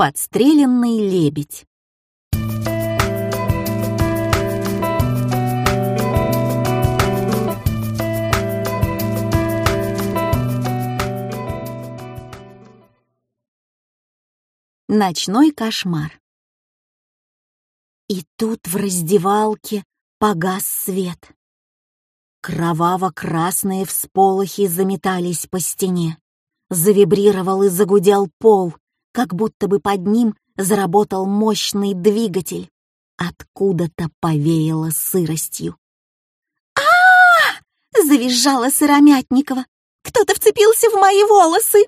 Подстреленный лебедь. Ночной кошмар. И тут в раздевалке погас свет. Кроваво-красные всполохи заметались по стене. Завибрировал и загудел пол, как будто бы под ним заработал мощный двигатель. Откуда-то повеяло сыростью. а, -а, -а завизжала Сыромятникова. «Кто-то вцепился в мои волосы!»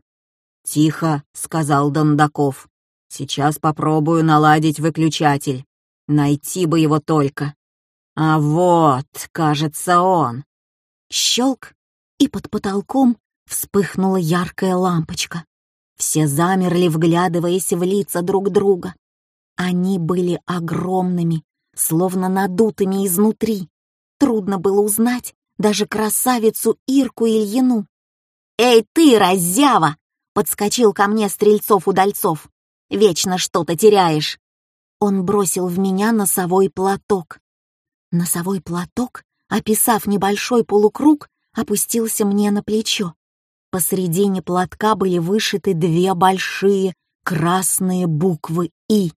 «Тихо!» — сказал Дондаков. Сейчас попробую наладить выключатель. Найти бы его только. А вот, кажется, он. Щелк, и под потолком вспыхнула яркая лампочка. Все замерли, вглядываясь в лица друг друга. Они были огромными, словно надутыми изнутри. Трудно было узнать даже красавицу Ирку Ильину. «Эй ты, раззява!» — подскочил ко мне Стрельцов-Удальцов. Вечно что-то теряешь!» Он бросил в меня носовой платок. Носовой платок, описав небольшой полукруг, опустился мне на плечо. Посредине платка были вышиты две большие красные буквы «И».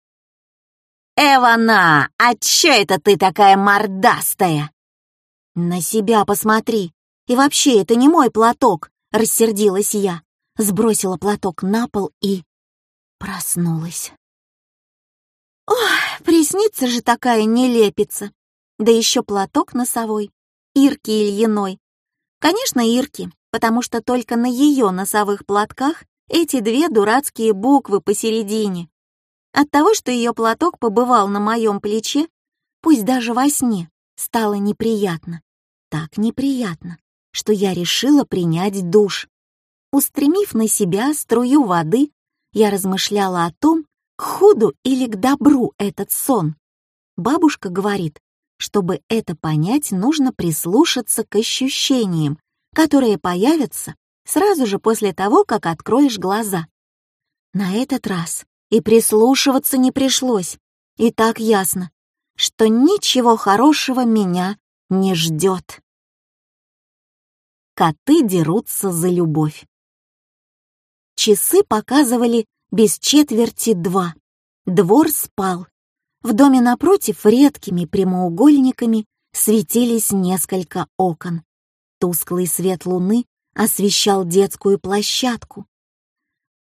«Эвана, а чё это ты такая мордастая?» «На себя посмотри. И вообще, это не мой платок», — рассердилась я. Сбросила платок на пол и Проснулась. Ох, приснится же такая нелепица. Да еще платок носовой. Ирки Ильиной. Конечно, Ирки, потому что только на ее носовых платках эти две дурацкие буквы посередине. От того, что ее платок побывал на моем плече, пусть даже во сне, стало неприятно. Так неприятно, что я решила принять душ. Устремив на себя струю воды, я размышляла о том, к худу или к добру этот сон. Бабушка говорит, чтобы это понять, нужно прислушаться к ощущениям, которые появятся сразу же после того, как откроешь глаза. На этот раз и прислушиваться не пришлось, и так ясно, что ничего хорошего меня не ждет. Коты дерутся за любовь. Часы показывали без четверти два. Двор спал. В доме напротив редкими прямоугольниками светились несколько окон. Тусклый свет луны освещал детскую площадку,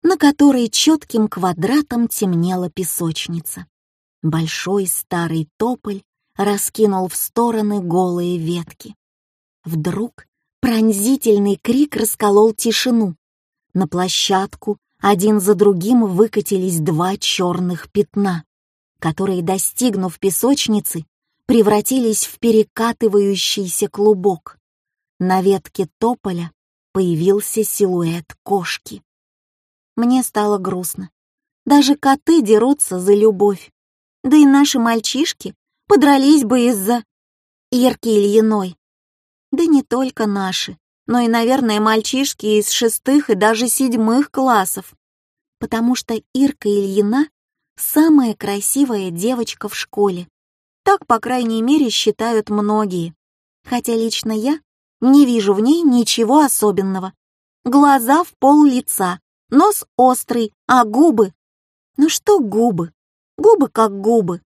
на которой четким квадратом темнела песочница. Большой старый тополь раскинул в стороны голые ветки. Вдруг пронзительный крик расколол тишину. На площадку один за другим выкатились два черных пятна, которые, достигнув песочницы, превратились в перекатывающийся клубок. На ветке тополя появился силуэт кошки. Мне стало грустно. Даже коты дерутся за любовь. Да и наши мальчишки подрались бы из-за Ирки Ильиной. Да не только наши но и, наверное, мальчишки из шестых и даже седьмых классов, потому что Ирка Ильина — самая красивая девочка в школе. Так, по крайней мере, считают многие. Хотя лично я не вижу в ней ничего особенного. Глаза в пол лица, нос острый, а губы... Ну что губы? Губы как губы,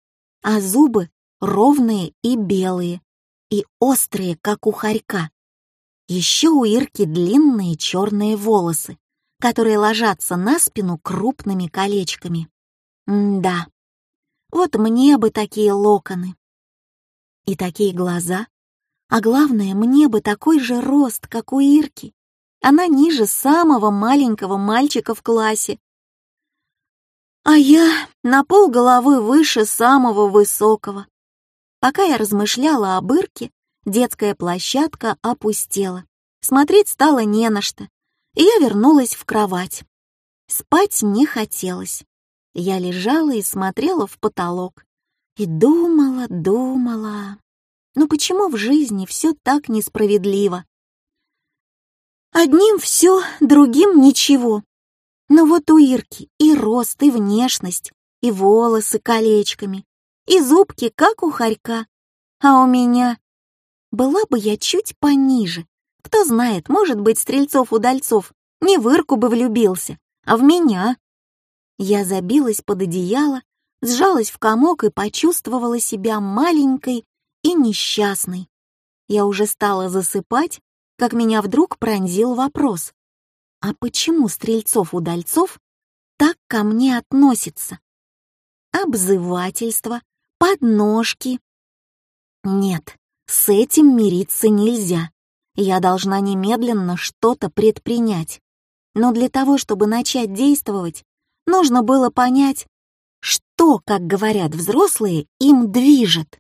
а зубы ровные и белые, и острые, как у хорька. Еще у Ирки длинные черные волосы, которые ложатся на спину крупными колечками. М да, вот мне бы такие локоны. И такие глаза. А главное, мне бы такой же рост, как у Ирки. Она ниже самого маленького мальчика в классе. А я на пол головы выше самого высокого. Пока я размышляла об Ирке, детская площадка опустела. Смотреть стало не на что, и я вернулась в кровать. Спать не хотелось. Я лежала и смотрела в потолок. И думала, думала. Ну почему в жизни все так несправедливо? Одним все, другим ничего. Но вот у Ирки и рост, и внешность, и волосы колечками, и зубки, как у хорька. А у меня... Была бы я чуть пониже. Кто знает, может быть, Стрельцов-Удальцов не в Ирку бы влюбился, а в меня. Я забилась под одеяло, сжалась в комок и почувствовала себя маленькой и несчастной. Я уже стала засыпать, как меня вдруг пронзил вопрос. А почему Стрельцов-Удальцов так ко мне относится? Обзывательство, подножки. Нет, с этим мириться нельзя. Я должна немедленно что-то предпринять. Но для того, чтобы начать действовать, нужно было понять, что, как говорят взрослые, им движет.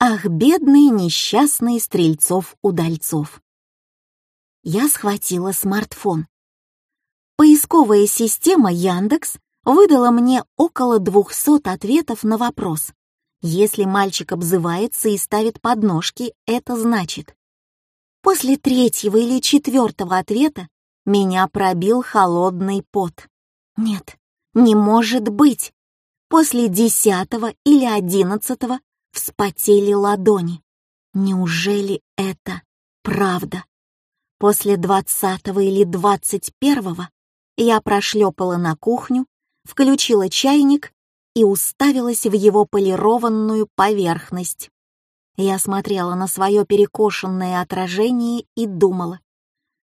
Ах, бедные несчастные стрельцов-удальцов. Я схватила смартфон. Поисковая система Яндекс выдала мне около 200 ответов на вопрос. Если мальчик обзывается и ставит подножки, это значит. После третьего или четвертого ответа меня пробил холодный пот. Нет, не может быть. После десятого или одиннадцатого вспотели ладони. Неужели это правда? После двадцатого или двадцать первого я прошлепала на кухню, включила чайник и уставилась в его полированную поверхность. Я смотрела на свое перекошенное отражение и думала,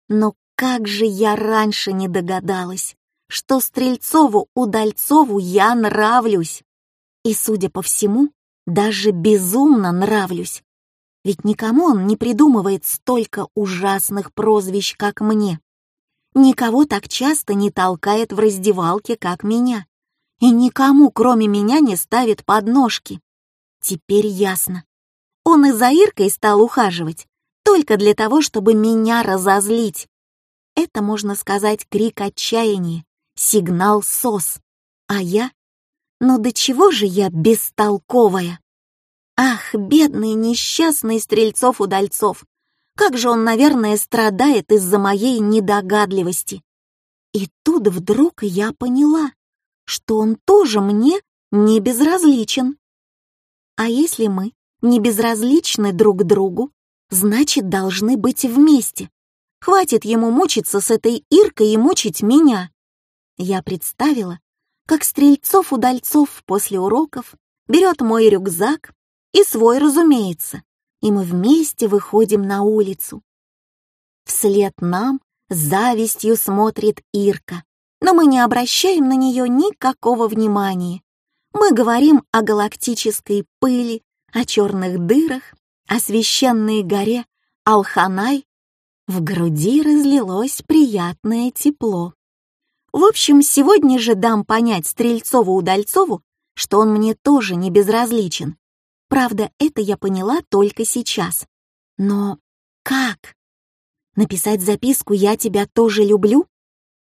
но как же я раньше не догадалась, что Стрельцову-Удальцову я нравлюсь. И, судя по всему, даже безумно нравлюсь. Ведь никому он не придумывает столько ужасных прозвищ, как мне. Никого так часто не толкает в раздевалке, как меня. И никому, кроме меня, не ставит подножки. Теперь ясно. Он и за Иркой стал ухаживать, только для того, чтобы меня разозлить. Это, можно сказать, крик отчаяния, сигнал СОС. А я но до чего же я бестолковая? Ах, бедный несчастный Стрельцов-Удальцов! Как же он, наверное, страдает из-за моей недогадливости. И тут вдруг я поняла, что он тоже мне не безразличен. А если мы не безразличны друг другу, значит, должны быть вместе. Хватит ему мучиться с этой Иркой и мучить меня. Я представила, как Стрельцов-Удальцов после уроков берет мой рюкзак и свой, разумеется, и мы вместе выходим на улицу. Вслед нам завистью смотрит Ирка, но мы не обращаем на нее никакого внимания. Мы говорим о галактической пыли, о черных дырах, о священной горе Алханай. В груди разлилось приятное тепло. В общем, сегодня же дам понять Стрельцову-Удальцову, что он мне тоже не безразличен. Правда, это я поняла только сейчас. Но как? Написать записку «Я тебя тоже люблю»?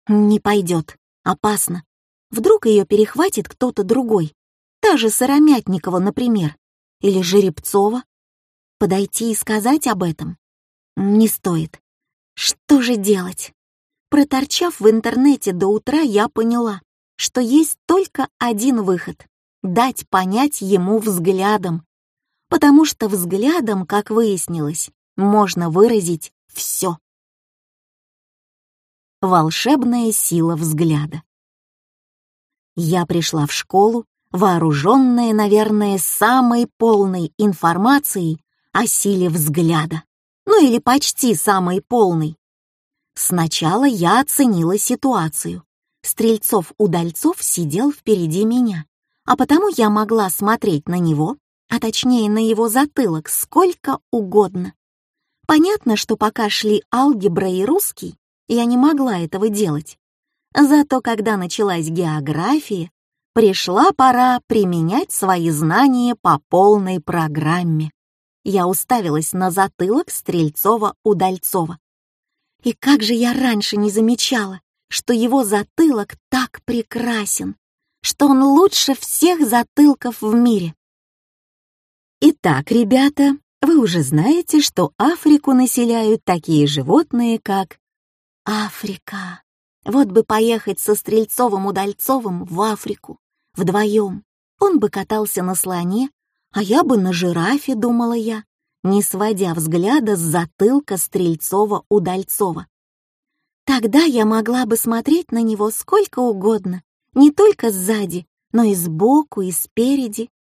Не пойдет. Опасно. Вдруг ее перехватит кто-то другой. Та же Сыромятникова, например. Или Жеребцова. Подойти и сказать об этом? Не стоит. Что же делать? Проторчав в интернете до утра, я поняла, что есть только один выход — дать понять ему взглядом. Потому что взглядом, как выяснилось, можно выразить все. Волшебная сила взгляда. Я пришла в школу, вооруженная, наверное, самой полной информацией о силе взгляда. Ну или почти самой полной. Сначала я оценила ситуацию. Стрельцов-удальцов сидел впереди меня, а потому я могла смотреть на него, а точнее на его затылок, сколько угодно. Понятно, что пока шли алгебра и русский, я не могла этого делать. Зато когда началась география, пришла пора применять свои знания по полной программе. Я уставилась на затылок Стрельцова-Удальцова. И как же я раньше не замечала, что его затылок так прекрасен, что он лучше всех затылков в мире. Итак, ребята, вы уже знаете, что Африку населяют такие животные, как Африка. Вот бы поехать со Стрельцовым-Удальцовым в Африку, вдвоем. Он бы катался на слоне, а я бы на жирафе, думала я, не сводя взгляда с затылка Стрельцова-Удальцова. Тогда я могла бы смотреть на него сколько угодно, не только сзади, но и сбоку, и спереди.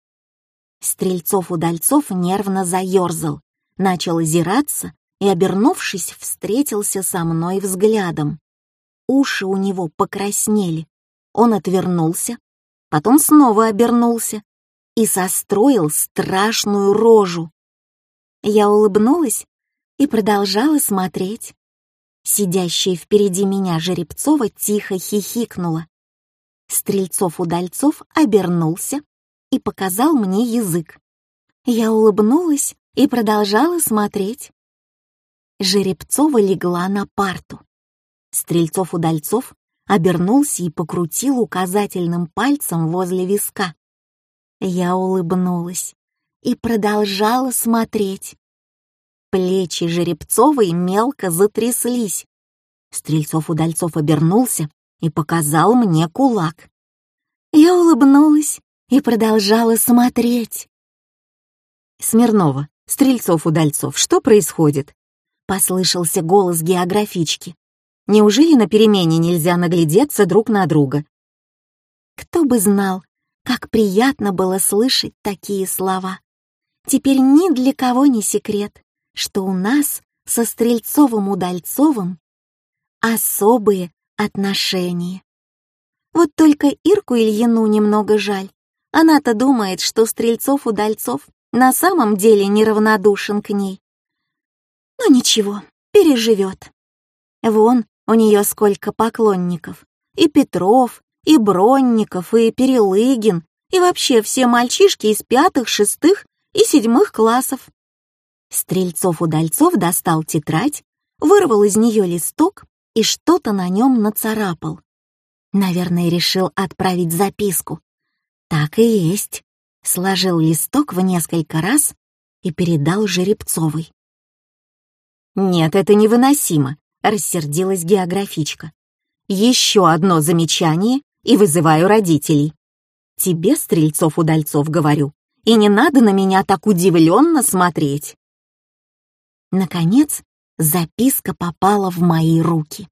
Стрельцов-Удальцов нервно заерзал, начал озираться и, обернувшись, встретился со мной взглядом. Уши у него покраснели. Он отвернулся, потом снова обернулся и состроил страшную рожу. Я улыбнулась и продолжала смотреть. Сидящая впереди меня Жеребцова тихо хихикнула. Стрельцов-удальцов обернулся и показал мне язык. Я улыбнулась и продолжала смотреть. Жеребцова легла на парту. Стрельцов-удальцов обернулся и покрутил указательным пальцем возле виска. Я улыбнулась и продолжала смотреть. Плечи Жеребцовой мелко затряслись. Стрельцов-удальцов обернулся и показал мне кулак. Я улыбнулась и продолжала смотреть. «Смирнова, Стрельцов-удальцов, что происходит?» — послышался голос географички. «Неужели на перемене нельзя наглядеться друг на друга?» Кто бы знал, как приятно было слышать такие слова. Теперь ни для кого не секрет что у нас со Стрельцовым-Удальцовым особые отношения. Вот только Ирку Ильину немного жаль. Она-то думает, что Стрельцов-Удальцов на самом деле неравнодушен к ней. Но ничего, переживет. Вон у нее сколько поклонников. И Петров, и Бронников, и Перелыгин, и вообще все мальчишки из пятых, шестых и седьмых классов. Стрельцов-удальцов достал тетрадь, вырвал из нее листок и что-то на нем нацарапал. Наверное, решил отправить записку. Так и есть. Сложил листок в несколько раз и передал Жеребцовой. «Нет, это невыносимо», — рассердилась географичка. «Еще одно замечание и вызываю родителей. Тебе, Стрельцов-удальцов, говорю, и не надо на меня так удивленно смотреть». Наконец, записка попала в мои руки.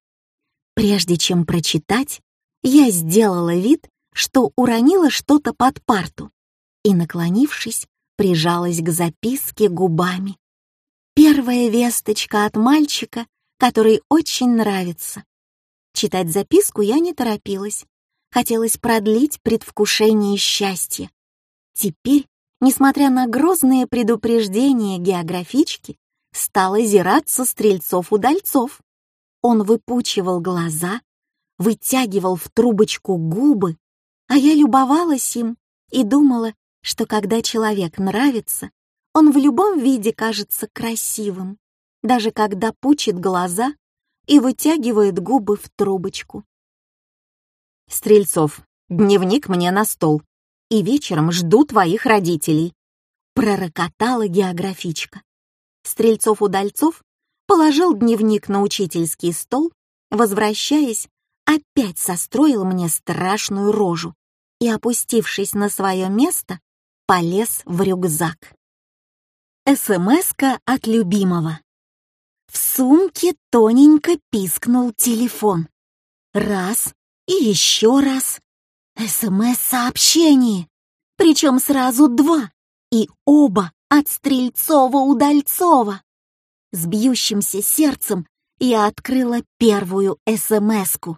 Прежде чем прочитать, я сделала вид, что уронила что-то под парту и, наклонившись, прижалась к записке губами. Первая весточка от мальчика, который очень нравится. Читать записку я не торопилась. Хотелось продлить предвкушение счастья. Теперь, несмотря на грозные предупреждения географички, стал озираться стрельцов-удальцов. Он выпучивал глаза, вытягивал в трубочку губы, а я любовалась им и думала, что когда человек нравится, он в любом виде кажется красивым, даже когда пучит глаза и вытягивает губы в трубочку. «Стрельцов, дневник мне на стол, и вечером жду твоих родителей», пророкотала географичка. Стрельцов-удальцов положил дневник на учительский стол, возвращаясь, опять состроил мне страшную рожу и, опустившись на свое место, полез в рюкзак. СМСка от любимого. В сумке тоненько пискнул телефон. Раз и еще раз. СМС-сообщение. Причем сразу два. И оба от Стрельцова-Удальцова. С бьющимся сердцем я открыла первую СМСку.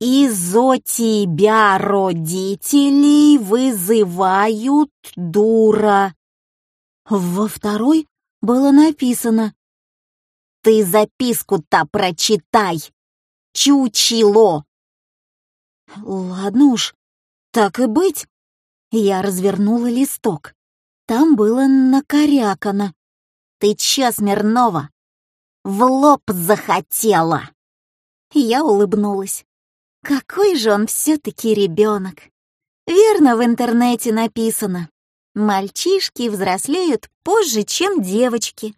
«Изо тебя родителей вызывают дура». Во второй было написано «Ты записку-то прочитай, чучело». Ладно уж, так и быть. Я развернула листок. Там было накорякано. «Ты чё, Смирнова? В лоб захотела!» Я улыбнулась. Какой же он все-таки ребенок. Верно в интернете написано. Мальчишки взрослеют позже, чем девочки.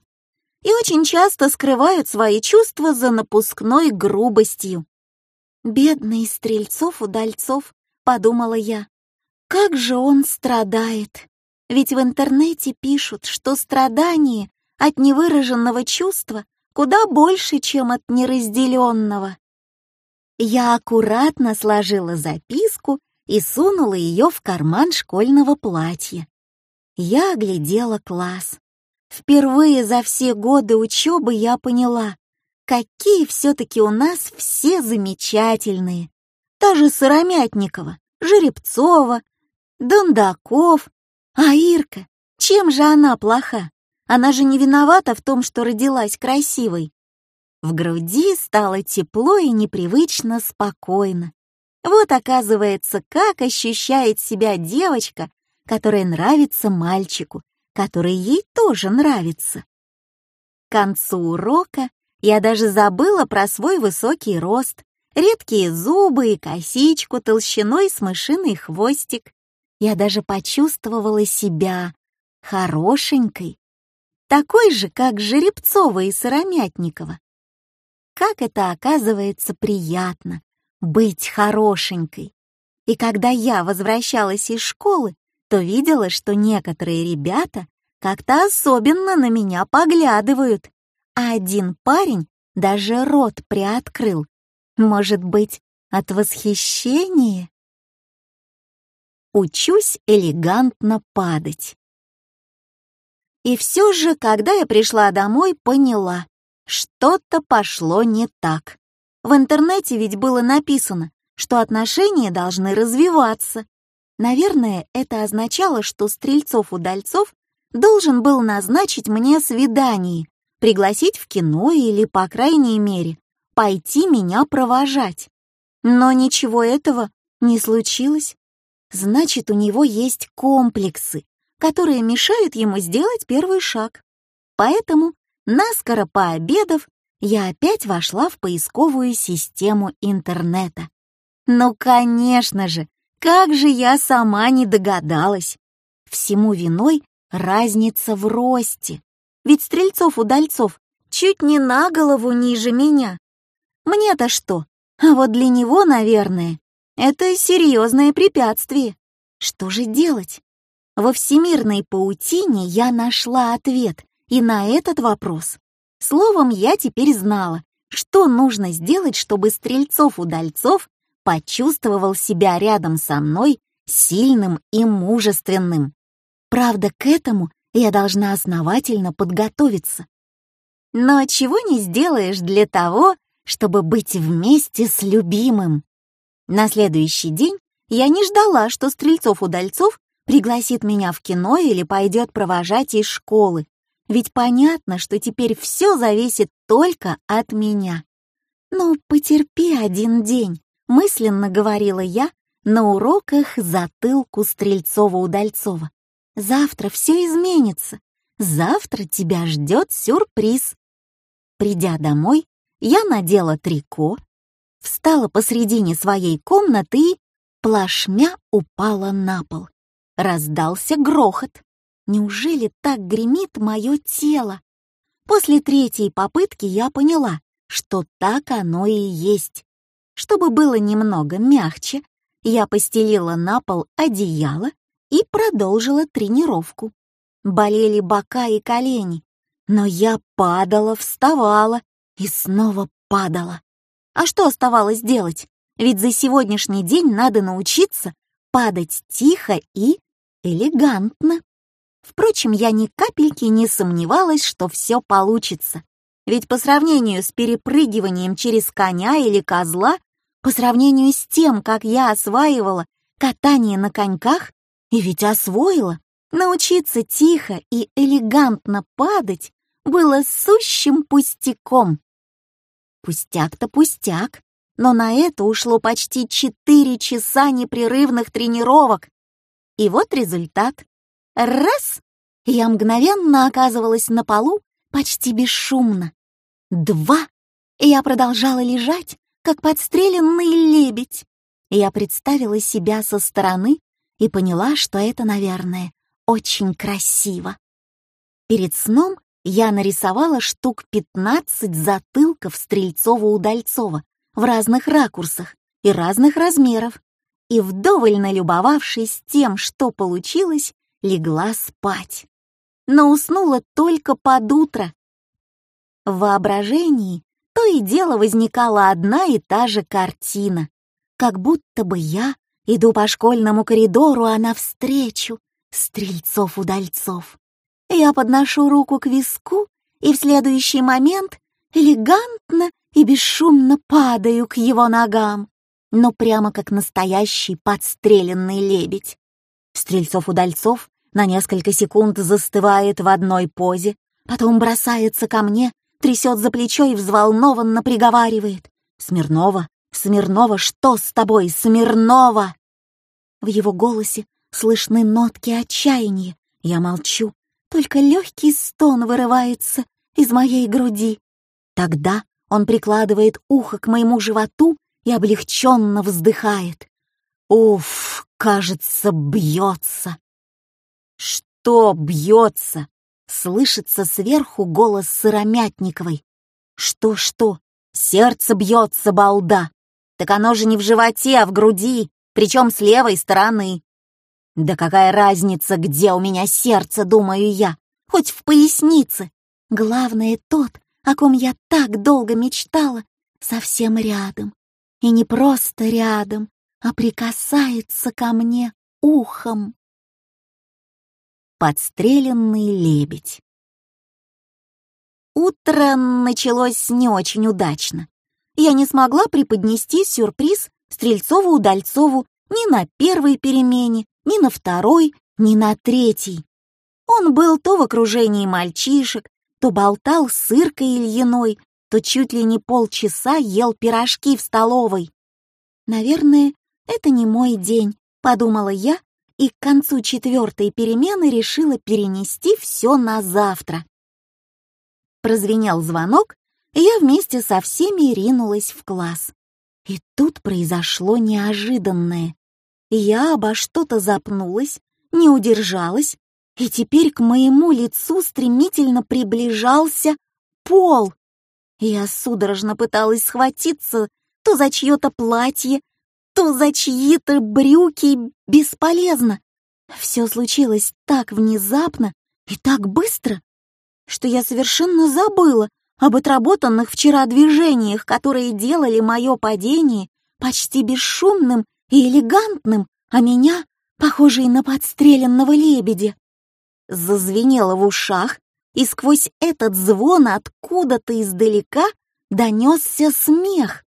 И очень часто скрывают свои чувства за напускной грубостью. Бедный Стрельцов-Удальцов, подумала я. Как же он страдает! Ведь в интернете пишут, что страдание от невыраженного чувства куда больше, чем от неразделенного. Я аккуратно сложила записку и сунула ее в карман школьного платья. Я оглядела класс. Впервые за все годы учебы я поняла, какие все-таки у нас все замечательные. Та же Сыромятникова, Жеребцова, Дондаков. А Ирка, чем же она плоха? Она же не виновата в том, что родилась красивой. В груди стало тепло и непривычно спокойно. Вот оказывается, как ощущает себя девочка, которая нравится мальчику, который ей тоже нравится. К концу урока я даже забыла про свой высокий рост, редкие зубы и косичку толщиной с мышиный хвостик. Я даже почувствовала себя хорошенькой, такой же, как Жеребцова и Сыромятникова. Как это оказывается приятно — быть хорошенькой. И когда я возвращалась из школы, то видела, что некоторые ребята как-то особенно на меня поглядывают, а один парень даже рот приоткрыл. Может быть, от восхищения? Учусь элегантно падать. И все же, когда я пришла домой, поняла, что-то пошло не так. В интернете ведь было написано, что отношения должны развиваться. Наверное, это означало, что Стрельцов-Удальцов должен был назначить мне свидание, пригласить в кино или, по крайней мере, пойти меня провожать. Но ничего этого не случилось. Значит, у него есть комплексы, которые мешают ему сделать первый шаг. Поэтому, наскоро пообедав, я опять вошла в поисковую систему интернета. Ну, конечно же, как же я сама не догадалась. Всему виной разница в росте. Ведь Стрельцов-Удальцов чуть не на голову ниже меня. Мне-то что? А вот для него, наверное, это серьезное препятствие. Что же делать? Во всемирной паутине я нашла ответ и на этот вопрос. Словом, я теперь знала, что нужно сделать, чтобы Стрельцов-Удальцов почувствовал себя рядом со мной сильным и мужественным. Правда, к этому я должна основательно подготовиться. Но чего не сделаешь для того, чтобы быть вместе с любимым? На следующий день я не ждала, что Стрельцов-Удальцов пригласит меня в кино или пойдет провожать из школы, ведь понятно, что теперь все зависит только от меня. «Ну, потерпи один день», — мысленно говорила я на уроках затылку Стрельцова-Удальцова. «Завтра все изменится. Завтра тебя ждет сюрприз». Придя домой, я надела трико, встала посредине своей комнаты и плашмя упала на пол. Раздался грохот. Неужели так гремит мое тело? После третьей попытки я поняла, что так оно и есть. Чтобы было немного мягче, я постелила на пол одеяло и продолжила тренировку. Болели бока и колени, но я падала, вставала и снова падала. А что оставалось делать? Ведь за сегодняшний день надо научиться падать тихо и элегантно. Впрочем, я ни капельки не сомневалась, что все получится. Ведь по сравнению с перепрыгиванием через коня или козла, по сравнению с тем, как я осваивала катание на коньках, и ведь освоила, научиться тихо и элегантно падать было сущим пустяком. Пустяк-то пустяк, но на это ушло почти четыре часа непрерывных тренировок, и вот результат. Раз! Я мгновенно оказывалась на полу почти бесшумно. Два! Я продолжала лежать, как подстреленный лебедь. Я представила себя со стороны и поняла, что это, наверное, очень красиво. Перед сном я нарисовала штук 15 затылков Стрельцова-Удальцова в разных ракурсах и разных размеров, и, вдоволь налюбовавшись тем, что получилось, легла спать. Но уснула только под утро. В воображении то и дело возникала одна и та же картина, как будто бы я иду по школьному коридору, а навстречу стрельцов-удальцов. Я подношу руку к виску и в следующий момент элегантно и бесшумно падаю к его ногам, но прямо как настоящий подстреленный лебедь. Стрельцов-удальцов на несколько секунд застывает в одной позе, потом бросается ко мне, трясет за плечо и взволнованно приговаривает. «Смирнова, Смирнова, что с тобой, Смирнова?» В его голосе слышны нотки отчаяния. Я молчу, только легкий стон вырывается из моей груди. Тогда он прикладывает ухо к моему животу и облегченно вздыхает. Уф, кажется, бьется. Что бьется? Слышится сверху голос Сыромятниковой. Что-что? Сердце бьется, балда. Так оно же не в животе, а в груди, причем с левой стороны. Да какая разница, где у меня сердце, думаю я, хоть в пояснице. Главное тот, о ком я так долго мечтала, совсем рядом. И не просто рядом, а прикасается ко мне ухом. Подстреленный лебедь. Утро началось не очень удачно. Я не смогла преподнести сюрприз Стрельцову-Удальцову ни на первой перемене, ни на второй, ни на третьей. Он был то в окружении мальчишек, то болтал с Иркой Ильиной, то чуть ли не полчаса ел пирожки в столовой. Наверное, это не мой день, подумала я, и к концу четвертой перемены решила перенести все на завтра. Прозвенел звонок, я вместе со всеми ринулась в класс. И тут произошло неожиданное. Я обо что-то запнулась, не удержалась и теперь к моему лицу стремительно приближался пол. Я судорожно пыталась схватиться то за чье-то платье, то за чьи-то брюки, бесполезно. Все случилось так внезапно и так быстро, что я совершенно забыла об отработанных вчера движениях, которые делали мое падение почти бесшумным и элегантным, а меня похожей на подстреленного лебедя зазвенело в ушах, и сквозь этот звон откуда-то издалека донесся смех.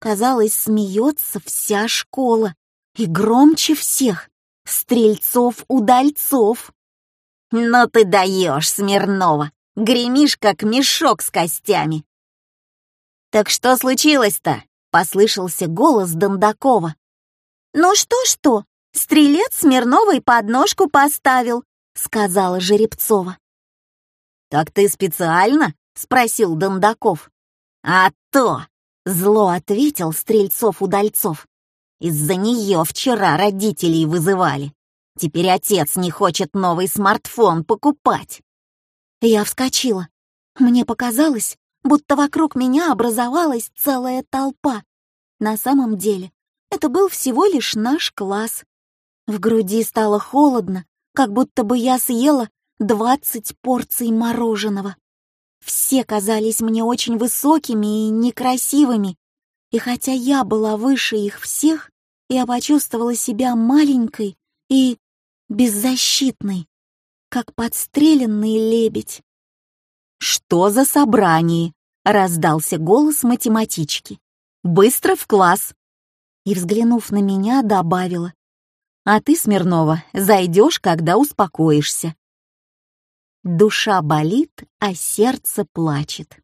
Казалось, смеется вся школа, и громче всех — стрельцов-удальцов. «Но ты даешь, Смирнова, гремишь, как мешок с костями». «Так что случилось-то?» — послышался голос Дондакова. «Ну что-что, стрелец Смирновой подножку поставил, сказала Жеребцова. «Так ты специально?» — спросил Дондаков. «А то!» — зло ответил Стрельцов-Удальцов. «Из-за нее вчера родителей вызывали. Теперь отец не хочет новый смартфон покупать». Я вскочила. Мне показалось, будто вокруг меня образовалась целая толпа. На самом деле, это был всего лишь наш класс. В груди стало холодно, как будто бы я съела двадцать порций мороженого. Все казались мне очень высокими и некрасивыми, и хотя я была выше их всех, я почувствовала себя маленькой и беззащитной, как подстреленный лебедь. «Что за собрание?» — раздался голос математички. «Быстро в класс!» И, взглянув на меня, добавила. А ты, Смирнова, зайдешь, когда успокоишься. Душа болит, а сердце плачет.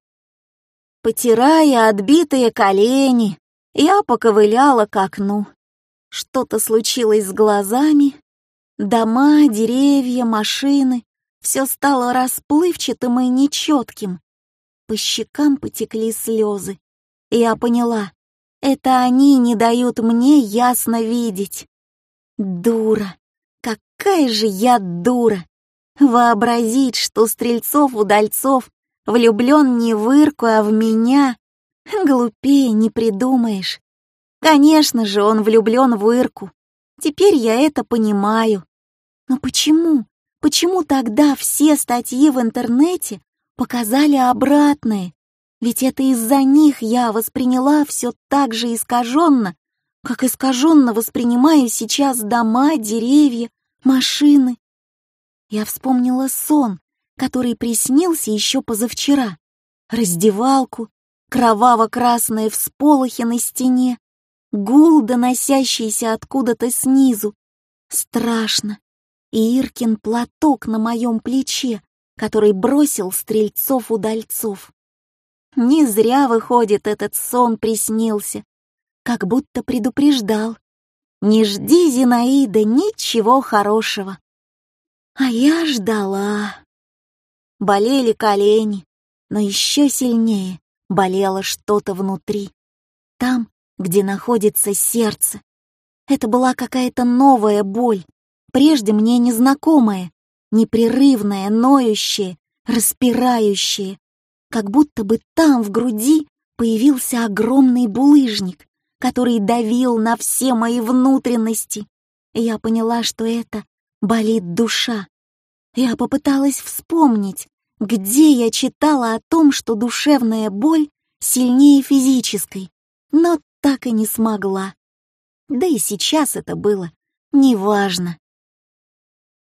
Потирая отбитые колени, я поковыляла к окну. Что-то случилось с глазами. Дома, деревья, машины — все стало расплывчатым и нечетким. По щекам потекли слезы. Я поняла, это они не дают мне ясно видеть. Дура! Какая же я дура! Вообразить, что Стрельцов-Удальцов влюблен не в Ирку, а в меня. Глупее не придумаешь. Конечно же, он влюблен в Ирку. Теперь я это понимаю. Но почему? Почему тогда все статьи в интернете показали обратное? Ведь это из-за них я восприняла все так же искаженно, как искаженно воспринимаю сейчас дома, деревья, машины. Я вспомнила сон, который приснился еще позавчера, раздевалку, кроваво-красные всполохи на стене, гул, доносящийся откуда-то снизу. Страшно. И Иркин платок на моем плече, который бросил стрельцов-удальцов. Не зря, выходит, этот сон приснился, как будто предупреждал. Не жди, Зинаида, ничего хорошего. А я ждала. Болели колени, но еще сильнее болело что-то внутри. Там, где находится сердце. Это была какая-то новая боль, прежде мне незнакомая, непрерывная, ноющая, распирающая, как будто бы там, в груди, появился огромный булыжник, который давил на все мои внутренности. я поняла, что это болит душа. Я попыталась вспомнить, где я читала о том, что душевная боль сильнее физической, но так и не смогла. Да и сейчас это было неважно.